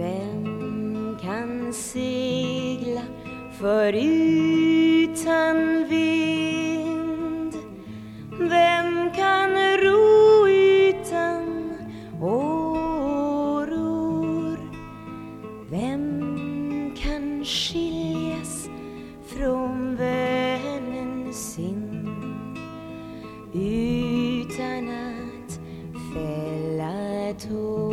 Vem kan segla för utan vind? Vem kan ro utan åror? Vem kan skiljas från vännen sin utan att fälla tår?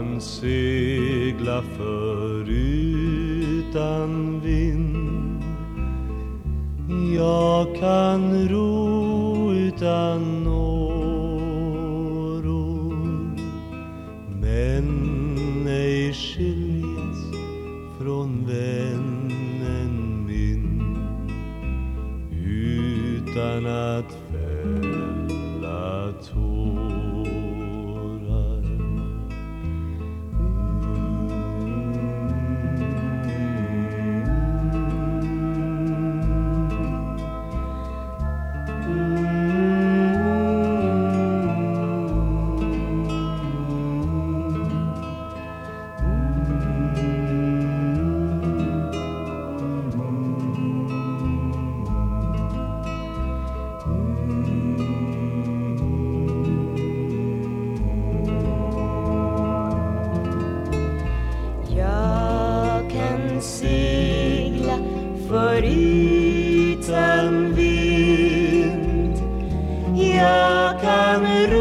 Kan segla förutan vind. Jag kan ro utan åror Men ej skiljas från vännen min. Utan att segla för utan vind. Jag kan ro